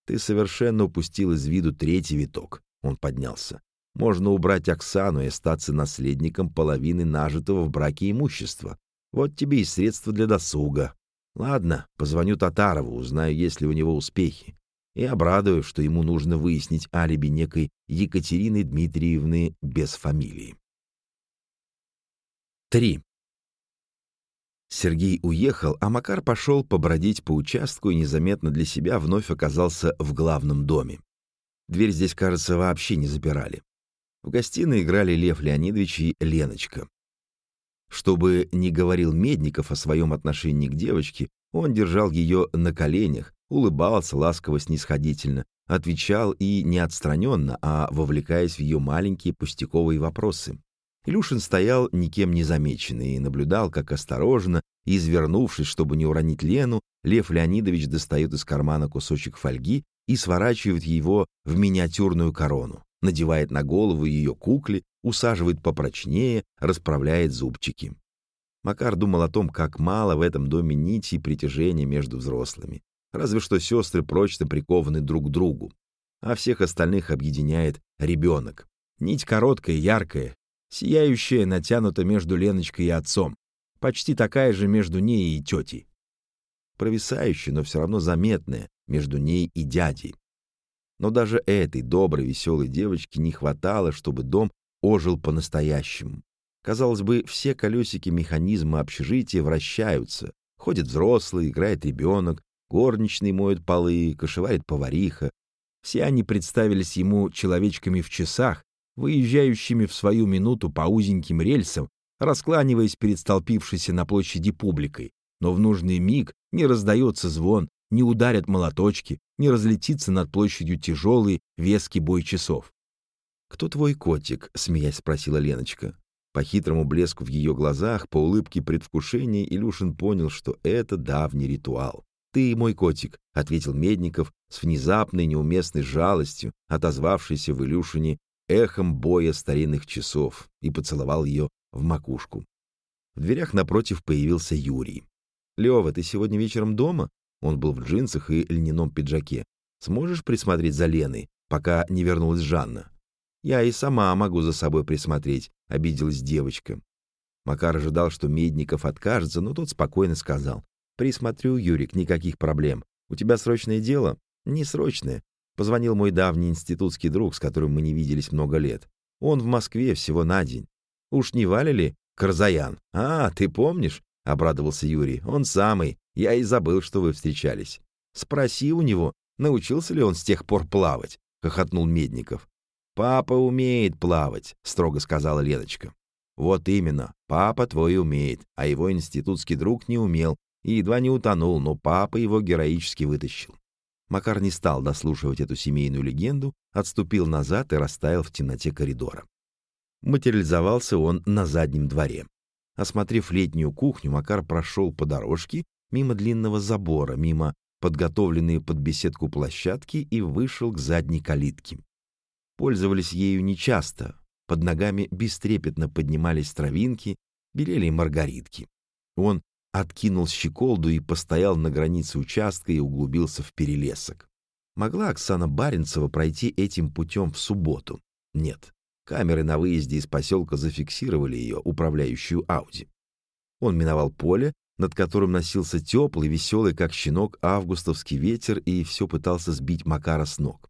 Speaker 1: Ты совершенно упустил из виду третий виток. Он поднялся. Можно убрать Оксану и остаться наследником половины нажитого в браке имущества. Вот тебе и средства для досуга. Ладно, позвоню Татарову, узнаю, есть ли у него успехи. И обрадую, что ему нужно выяснить алиби некой Екатерины Дмитриевны без фамилии. 3. Сергей уехал, а Макар пошел побродить по участку и незаметно для себя вновь оказался в главном доме. Дверь здесь, кажется, вообще не запирали. В гостиной играли Лев Леонидович и Леночка. Чтобы не говорил Медников о своем отношении к девочке, он держал ее на коленях, улыбался ласково-снисходительно, отвечал и не отстраненно, а вовлекаясь в ее маленькие пустяковые вопросы. Илюшин стоял никем не замеченный и наблюдал, как осторожно, извернувшись, чтобы не уронить Лену, Лев Леонидович достает из кармана кусочек фольги и сворачивает его в миниатюрную корону, надевает на голову ее кукле, усаживает попрочнее, расправляет зубчики. Макар думал о том, как мало в этом доме нити притяжения между взрослыми. Разве что сестры прочно прикованы друг к другу, а всех остальных объединяет ребенок. Нить короткая, яркая, сияющая, натянута между Леночкой и отцом, почти такая же между ней и тетей. Провисающая, но все равно заметная между ней и дядей. Но даже этой доброй, веселой девочке не хватало, чтобы дом ожил по-настоящему. Казалось бы, все колесики механизма общежития вращаются. Ходит взрослый, играет ребенок, горничный моет полы, кошеварит повариха. Все они представились ему человечками в часах, выезжающими в свою минуту по узеньким рельсам, раскланиваясь перед столпившейся на площади публикой, но в нужный миг не раздается звон, не ударят молоточки, не разлетится над площадью тяжелый, веский бой часов. «Кто твой котик?» — смеясь спросила Леночка. По хитрому блеску в ее глазах, по улыбке предвкушения, Илюшин понял, что это давний ритуал. «Ты мой котик», — ответил Медников с внезапной неуместной жалостью, отозвавшейся в Илюшине эхом боя старинных часов, и поцеловал ее в макушку. В дверях напротив появился Юрий. «Лёва, ты сегодня вечером дома?» Он был в джинсах и льняном пиджаке. «Сможешь присмотреть за Леной, пока не вернулась Жанна?» «Я и сама могу за собой присмотреть», — обиделась девочка. Макар ожидал, что Медников откажется, но тот спокойно сказал. «Присмотрю, Юрик, никаких проблем. У тебя срочное дело?» «Не срочное. Позвонил мой давний институтский друг, с которым мы не виделись много лет. Он в Москве всего на день. Уж не валили? Карзаян. А, ты помнишь? — обрадовался Юрий. «Он самый. Я и забыл, что вы встречались. Спроси у него, научился ли он с тех пор плавать?» — хохотнул Медников. «Папа умеет плавать», — строго сказала Леночка. «Вот именно, папа твой умеет, а его институтский друг не умел и едва не утонул, но папа его героически вытащил. Макар не стал дослушивать эту семейную легенду, отступил назад и растаял в темноте коридора. Материализовался он на заднем дворе. Осмотрев летнюю кухню, Макар прошел по дорожке мимо длинного забора, мимо подготовленные под беседку площадки и вышел к задней калитке. Пользовались ею нечасто, под ногами бестрепетно поднимались травинки, белели маргаритки. Он откинул щеколду и постоял на границе участка и углубился в перелесок. Могла Оксана Баренцева пройти этим путем в субботу? Нет. Камеры на выезде из поселка зафиксировали ее, управляющую Ауди. Он миновал поле, над которым носился теплый, веселый, как щенок, августовский ветер и все пытался сбить Макара с ног.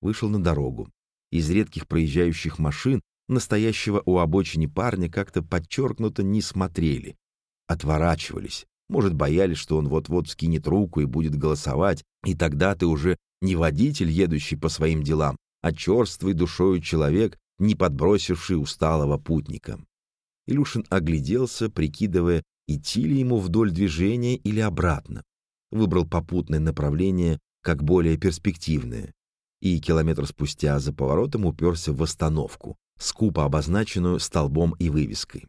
Speaker 1: Вышел на дорогу. Из редких проезжающих машин настоящего у обочины парня как-то подчеркнуто не смотрели. Отворачивались. Может, боялись, что он вот-вот скинет руку и будет голосовать, и тогда ты уже не водитель, едущий по своим делам, а черствый душою человек, не подбросивший усталого путника. Илюшин огляделся, прикидывая, идти ли ему вдоль движения или обратно. Выбрал попутное направление как более перспективное. И километр спустя за поворотом уперся в остановку, скупо обозначенную столбом и вывеской.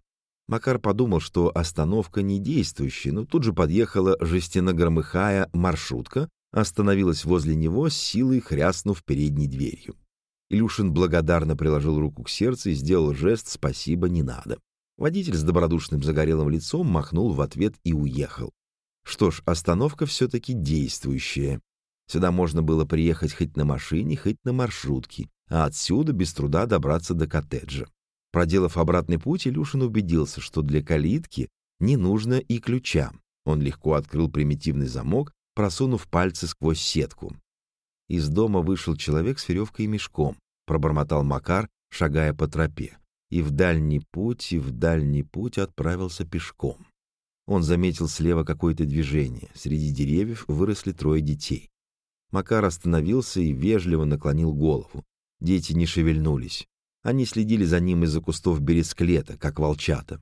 Speaker 1: Макар подумал, что остановка не действующая, но тут же подъехала жестяно-громыхая маршрутка, остановилась возле него, с силой хряснув передней дверью. Илюшин благодарно приложил руку к сердцу и сделал жест «спасибо, не надо». Водитель с добродушным загорелым лицом махнул в ответ и уехал. Что ж, остановка все-таки действующая. Сюда можно было приехать хоть на машине, хоть на маршрутке, а отсюда без труда добраться до коттеджа. Проделав обратный путь, Илюшин убедился, что для калитки не нужно и ключа. Он легко открыл примитивный замок, просунув пальцы сквозь сетку. Из дома вышел человек с веревкой и мешком, пробормотал Макар, шагая по тропе, и в дальний путь, и в дальний путь отправился пешком. Он заметил слева какое-то движение. Среди деревьев выросли трое детей. Макар остановился и вежливо наклонил голову. Дети не шевельнулись. Они следили за ним из-за кустов бересклета, как волчата.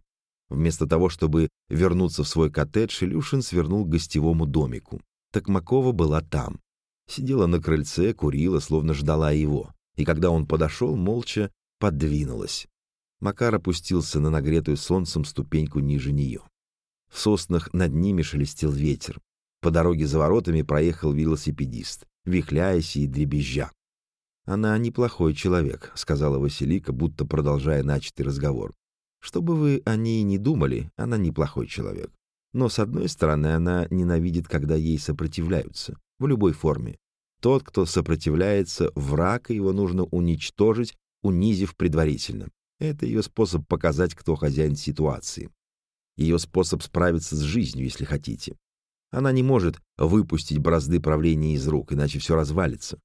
Speaker 1: Вместо того, чтобы вернуться в свой коттедж, Илюшин свернул к гостевому домику. Токмакова была там сидела на крыльце, курила, словно ждала его, и когда он подошел, молча подвинулась. Макар опустился на нагретую солнцем ступеньку ниже нее. В соснах над ними шелестел ветер. По дороге за воротами проехал велосипедист, вихляясь и дребезжа. «Она неплохой человек», — сказала Василика, будто продолжая начатый разговор. «Что бы вы о ней ни думали, она неплохой человек. Но, с одной стороны, она ненавидит, когда ей сопротивляются в любой форме. Тот, кто сопротивляется, враг, и его нужно уничтожить, унизив предварительно. Это ее способ показать, кто хозяин ситуации. Ее способ справиться с жизнью, если хотите. Она не может выпустить бразды правления из рук, иначе все развалится.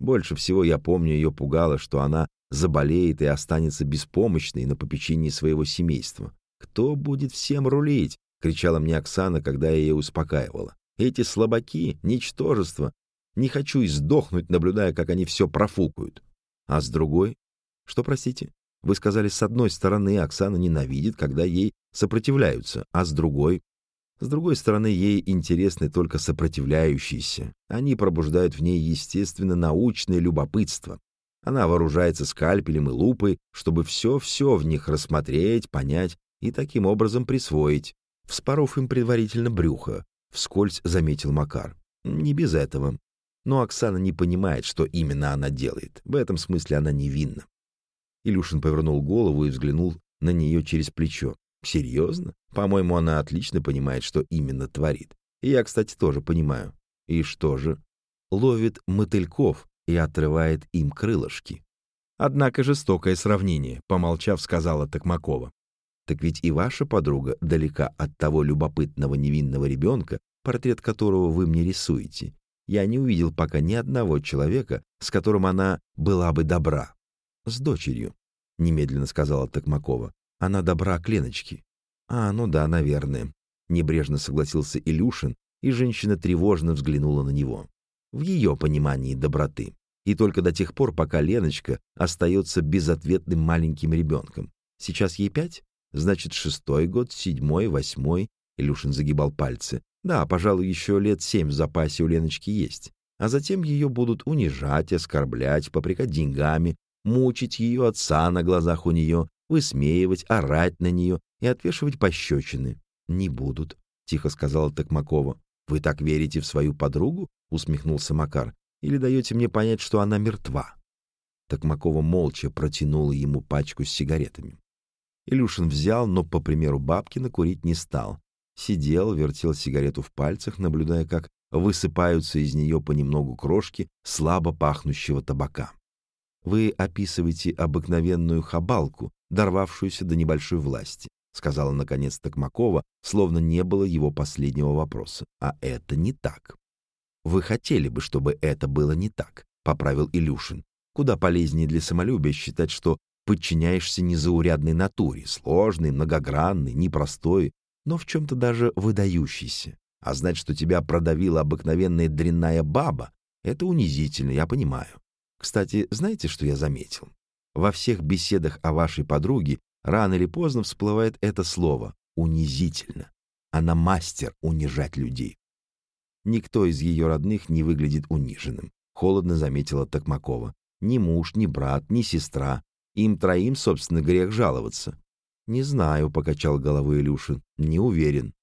Speaker 1: Больше всего я помню, ее пугало, что она заболеет и останется беспомощной на попечении своего семейства. «Кто будет всем рулить?» — кричала мне Оксана, когда я ее успокаивала. Эти слабаки — ничтожество. Не хочу и сдохнуть, наблюдая, как они все профукают. А с другой? Что, простите? Вы сказали, с одной стороны, Оксана ненавидит, когда ей сопротивляются, а с другой? С другой стороны, ей интересны только сопротивляющиеся. Они пробуждают в ней естественно научное любопытство. Она вооружается скальпелем и лупой, чтобы все-все в них рассмотреть, понять и таким образом присвоить, вспоров им предварительно брюхо, — вскользь заметил Макар. «Не без этого. Но Оксана не понимает, что именно она делает. В этом смысле она невинна». Илюшин повернул голову и взглянул на нее через плечо. «Серьезно? По-моему, она отлично понимает, что именно творит. Я, кстати, тоже понимаю. И что же? Ловит мотыльков и отрывает им крылышки. Однако жестокое сравнение, помолчав, сказала Токмакова. Так ведь и ваша подруга далека от того любопытного невинного ребенка, портрет которого вы мне рисуете. Я не увидел пока ни одного человека, с которым она была бы добра. С дочерью, — немедленно сказала Токмакова. Она добра к Леночке. А, ну да, наверное. Небрежно согласился Илюшин, и женщина тревожно взглянула на него. В ее понимании доброты. И только до тех пор, пока Леночка остается безответным маленьким ребенком. Сейчас ей пять? Значит, шестой год, седьмой, восьмой. Илюшин загибал пальцы. Да, пожалуй, еще лет семь в запасе у Леночки есть. А затем ее будут унижать, оскорблять, попрекать деньгами, мучить ее отца на глазах у нее, высмеивать, орать на нее и отвешивать пощечины. «Не будут», — тихо сказала Токмакова. «Вы так верите в свою подругу?» — усмехнулся Макар. «Или даете мне понять, что она мертва?» Токмакова молча протянула ему пачку с сигаретами. Илюшин взял, но, по примеру Бабкина, курить не стал. Сидел, вертел сигарету в пальцах, наблюдая, как высыпаются из нее понемногу крошки слабо пахнущего табака. «Вы описываете обыкновенную хабалку, дорвавшуюся до небольшой власти», сказала наконец Токмакова, словно не было его последнего вопроса. «А это не так». «Вы хотели бы, чтобы это было не так», — поправил Илюшин. «Куда полезнее для самолюбия считать, что подчиняешься незаурядной натуре, сложной, многогранной, непростой, но в чем-то даже выдающейся. А знать, что тебя продавила обыкновенная дрянная баба, это унизительно, я понимаю. Кстати, знаете, что я заметил? Во всех беседах о вашей подруге рано или поздно всплывает это слово «унизительно». Она мастер унижать людей. Никто из ее родных не выглядит униженным, холодно заметила Токмакова. Ни муж, ни брат, ни сестра, им троим, собственно, грех жаловаться. Не знаю, покачал головой Илюшин. Не уверен.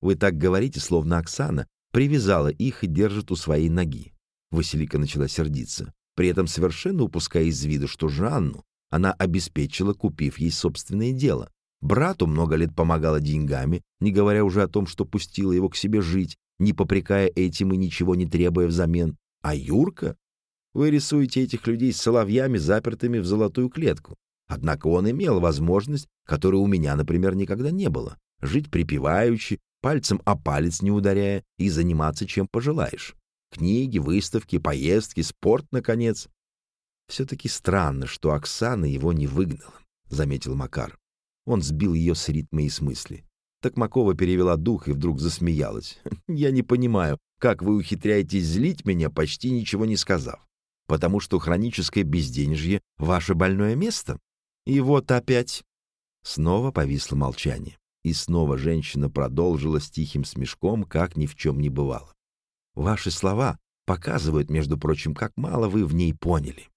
Speaker 1: Вы так говорите, словно Оксана привязала их и держит у своей ноги. Василика начала сердиться, при этом совершенно упуская из виду, что Жанну она обеспечила, купив ей собственное дело. Брату много лет помогала деньгами, не говоря уже о том, что пустила его к себе жить, не попрекая этим и ничего не требуя взамен. А Юрка вы рисуете этих людей с соловьями, запертыми в золотую клетку. Однако он имел возможность, которой у меня, например, никогда не было, жить припеваючи, пальцем о палец не ударяя и заниматься чем пожелаешь. Книги, выставки, поездки, спорт, наконец. Все-таки странно, что Оксана его не выгнала, — заметил Макар. Он сбил ее с ритма и с мысли. Токмакова перевела дух и вдруг засмеялась. «Я не понимаю, как вы ухитряетесь злить меня, почти ничего не сказав потому что хроническое безденежье — ваше больное место. И вот опять. Снова повисло молчание, и снова женщина продолжила с тихим смешком, как ни в чем не бывало. Ваши слова показывают, между прочим, как мало вы в ней поняли.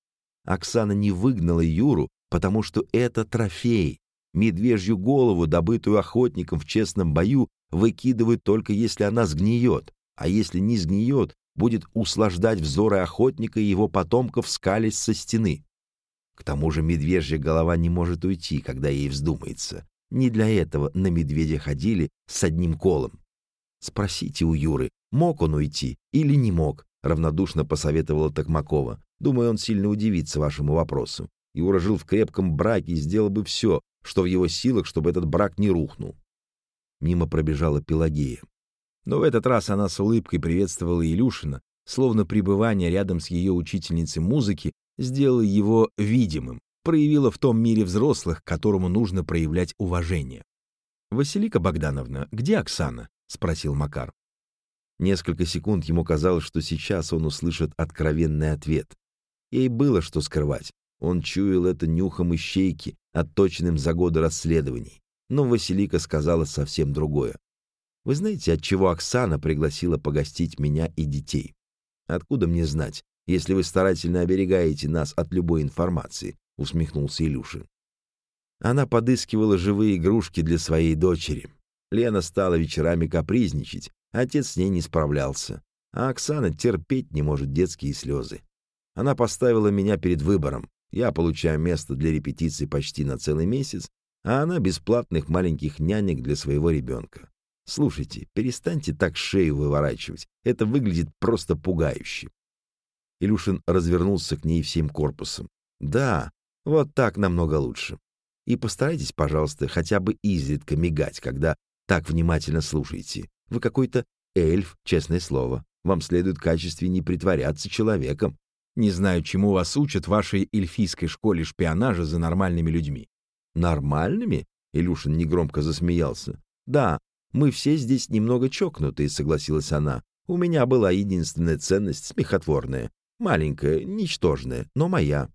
Speaker 1: Оксана не выгнала Юру, потому что это трофей. Медвежью голову, добытую охотником в честном бою, выкидывают только если она сгниет, а если не сгниет, будет услаждать взоры охотника и его потомков скались со стены. К тому же медвежья голова не может уйти, когда ей вздумается. Не для этого на медведя ходили с одним колом. Спросите у Юры, мог он уйти или не мог, равнодушно посоветовала Токмакова. Думаю, он сильно удивится вашему вопросу. Юра жил в крепком браке и сделал бы все, что в его силах, чтобы этот брак не рухнул. Мимо пробежала Пелагея. Но в этот раз она с улыбкой приветствовала Илюшина, словно пребывание рядом с ее учительницей музыки сделало его видимым, проявило в том мире взрослых, которому нужно проявлять уважение. «Василика Богдановна, где Оксана?» — спросил Макар. Несколько секунд ему казалось, что сейчас он услышит откровенный ответ. Ей было что скрывать. Он чуял это нюхом ищейки, отточенным за годы расследований. Но Василика сказала совсем другое. Вы знаете, от чего Оксана пригласила погостить меня и детей? Откуда мне знать, если вы старательно оберегаете нас от любой информации? усмехнулся Илюшин. Она подыскивала живые игрушки для своей дочери. Лена стала вечерами капризничать, отец с ней не справлялся, а Оксана терпеть не может детские слезы. Она поставила меня перед выбором. Я получаю место для репетиций почти на целый месяц, а она бесплатных маленьких нянек для своего ребенка. Слушайте, перестаньте так шею выворачивать. Это выглядит просто пугающе. Илюшин развернулся к ней всем корпусом. Да, вот так намного лучше. И постарайтесь, пожалуйста, хотя бы изредка мигать, когда так внимательно слушаете. Вы какой-то эльф, честное слово. Вам следует качественнее притворяться человеком. Не знаю, чему вас учат в вашей эльфийской школе шпионажа за нормальными людьми. Нормальными? Илюшин негромко засмеялся. Да, мы все здесь немного чокнутые, согласилась она. У меня была единственная ценность смехотворная, маленькая, ничтожная, но моя.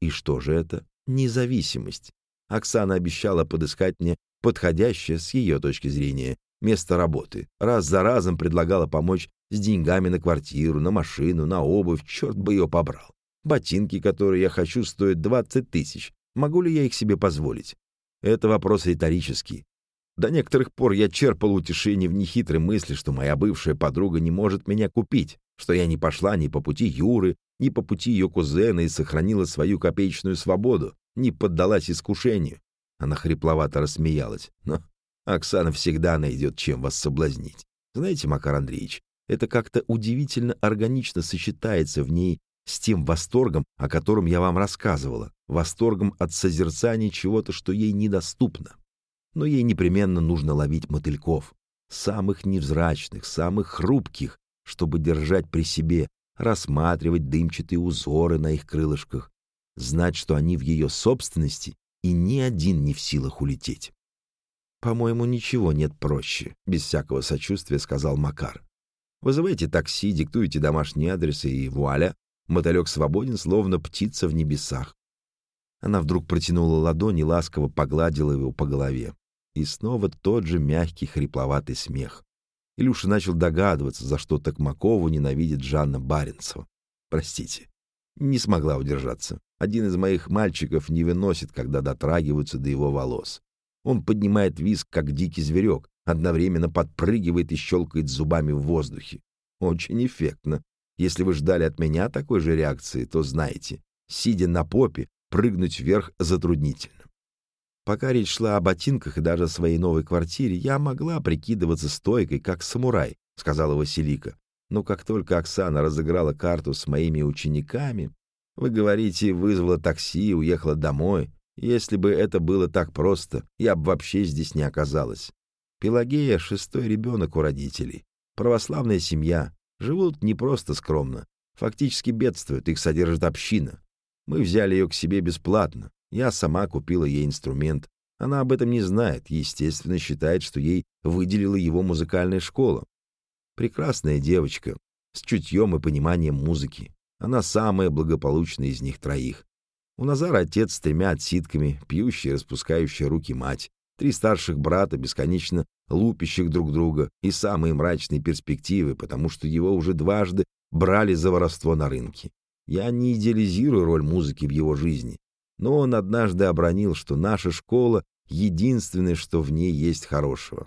Speaker 1: И что же это? Независимость. Оксана обещала подыскать мне подходящее с ее точки зрения место работы. Раз за разом предлагала помочь с деньгами на квартиру, на машину, на обувь, черт бы ее побрал. Ботинки, которые я хочу, стоят 20 тысяч, Могу ли я их себе позволить? Это вопрос риторический. До некоторых пор я черпал утешение в нехитрой мысли, что моя бывшая подруга не может меня купить, что я не пошла ни по пути Юры, ни по пути ее кузена и сохранила свою копеечную свободу, не поддалась искушению. Она хрипловато рассмеялась. Но Оксана всегда найдет, чем вас соблазнить. Знаете, Макар Андреевич, это как-то удивительно органично сочетается в ней с тем восторгом, о котором я вам рассказывала, восторгом от созерцания чего-то, что ей недоступно. Но ей непременно нужно ловить мотыльков, самых невзрачных, самых хрупких, чтобы держать при себе, рассматривать дымчатые узоры на их крылышках, знать, что они в ее собственности, и ни один не в силах улететь. «По-моему, ничего нет проще», — без всякого сочувствия сказал Макар. «Вызывайте такси, диктуйте домашние адресы, и вуаля, мотылек свободен, словно птица в небесах». Она вдруг протянула ладонь и ласково погладила его по голове. И снова тот же мягкий хрипловатый смех. Илюша начал догадываться, за что Токмакову ненавидит Жанна Баренцева. «Простите, не смогла удержаться. Один из моих мальчиков не выносит, когда дотрагиваются до его волос. Он поднимает виск, как дикий зверек, одновременно подпрыгивает и щелкает зубами в воздухе. Очень эффектно. Если вы ждали от меня такой же реакции, то знаете, сидя на попе, прыгнуть вверх затруднительно. Пока речь шла о ботинках и даже о своей новой квартире, я могла прикидываться стойкой, как самурай, — сказала Василика. Но как только Оксана разыграла карту с моими учениками, вы говорите, вызвала такси, уехала домой, если бы это было так просто, я бы вообще здесь не оказалась. Пелагея — шестой ребенок у родителей. Православная семья. Живут не просто скромно. Фактически бедствуют, их содержит община. Мы взяли ее к себе бесплатно. Я сама купила ей инструмент. Она об этом не знает, естественно, считает, что ей выделила его музыкальная школа. Прекрасная девочка, с чутьем и пониманием музыки. Она самая благополучная из них троих. У Назара отец с тремя отсидками, пьющий, распускающий руки мать, три старших брата, бесконечно лупящих друг друга, и самые мрачные перспективы, потому что его уже дважды брали за воровство на рынке. Я не идеализирую роль музыки в его жизни, но он однажды обронил, что наша школа — единственное, что в ней есть хорошего.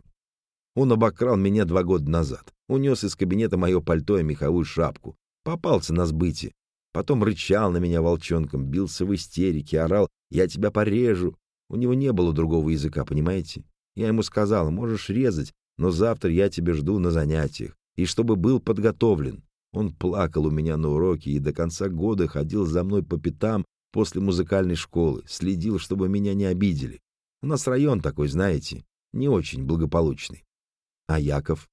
Speaker 1: Он обокрал меня два года назад, унес из кабинета мое пальто и меховую шапку, попался на сбыте, Потом рычал на меня волчонком, бился в истерике, орал «Я тебя порежу!» У него не было другого языка, понимаете? Я ему сказал, можешь резать, но завтра я тебя жду на занятиях, и чтобы был подготовлен. Он плакал у меня на уроке и до конца года ходил за мной по пятам после музыкальной школы, следил, чтобы меня не обидели. У нас район такой, знаете, не очень благополучный. А Яков?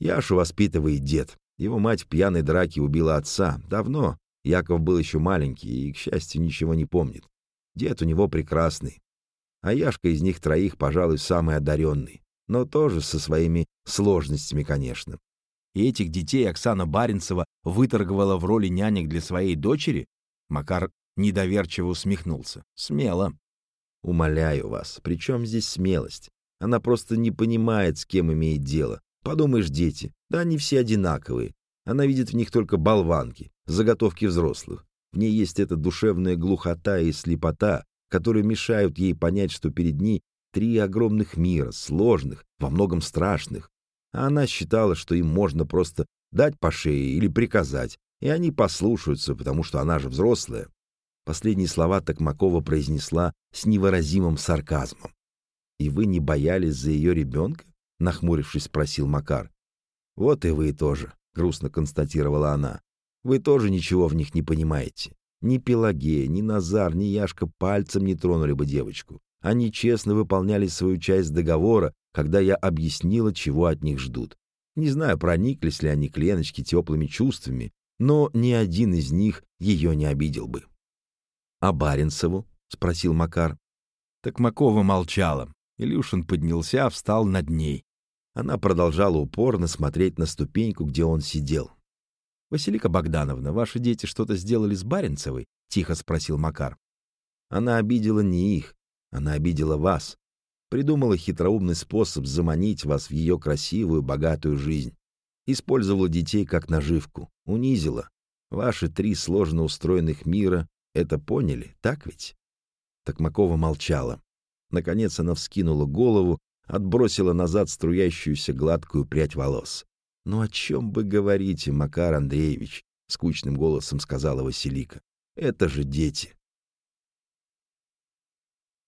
Speaker 1: Яшу воспитывает дед. Его мать в пьяной драке убила отца. Давно, Яков был еще маленький и, к счастью, ничего не помнит. Дед у него прекрасный. А Яшка из них троих, пожалуй, самый одаренный. Но тоже со своими сложностями, конечно. И этих детей Оксана Баренцева выторговала в роли нянек для своей дочери? Макар недоверчиво усмехнулся. Смело. Умоляю вас, при чем здесь смелость? Она просто не понимает, с кем имеет дело. Подумаешь, дети, да они все одинаковые. Она видит в них только болванки, заготовки взрослых. В ней есть эта душевная глухота и слепота, которые мешают ей понять, что перед ней три огромных мира, сложных, во многом страшных. А она считала, что им можно просто дать по шее или приказать, и они послушаются, потому что она же взрослая. Последние слова Токмакова произнесла с невыразимым сарказмом. «И вы не боялись за ее ребенка?» — нахмурившись, спросил Макар. «Вот и вы тоже», — грустно констатировала она. «Вы тоже ничего в них не понимаете. Ни Пелагея, ни Назар, ни Яшка пальцем не тронули бы девочку. Они честно выполняли свою часть договора, когда я объяснила, чего от них ждут. Не знаю, прониклись ли они к Леночке теплыми чувствами, но ни один из них ее не обидел бы. — А Баренцеву? — спросил Макар. Так Макова молчала. Илюшин поднялся, встал над ней. Она продолжала упорно смотреть на ступеньку, где он сидел. «Василика Богдановна, ваши дети что-то сделали с Баренцевой?» — тихо спросил Макар. «Она обидела не их, она обидела вас. Придумала хитроумный способ заманить вас в ее красивую, богатую жизнь. Использовала детей как наживку, унизила. Ваши три сложно устроенных мира это поняли, так ведь?» Токмакова молчала. Наконец она вскинула голову, отбросила назад струящуюся гладкую прядь волос. «Ну о чем вы говорите, Макар Андреевич?» — скучным голосом сказала Василика. «Это же дети.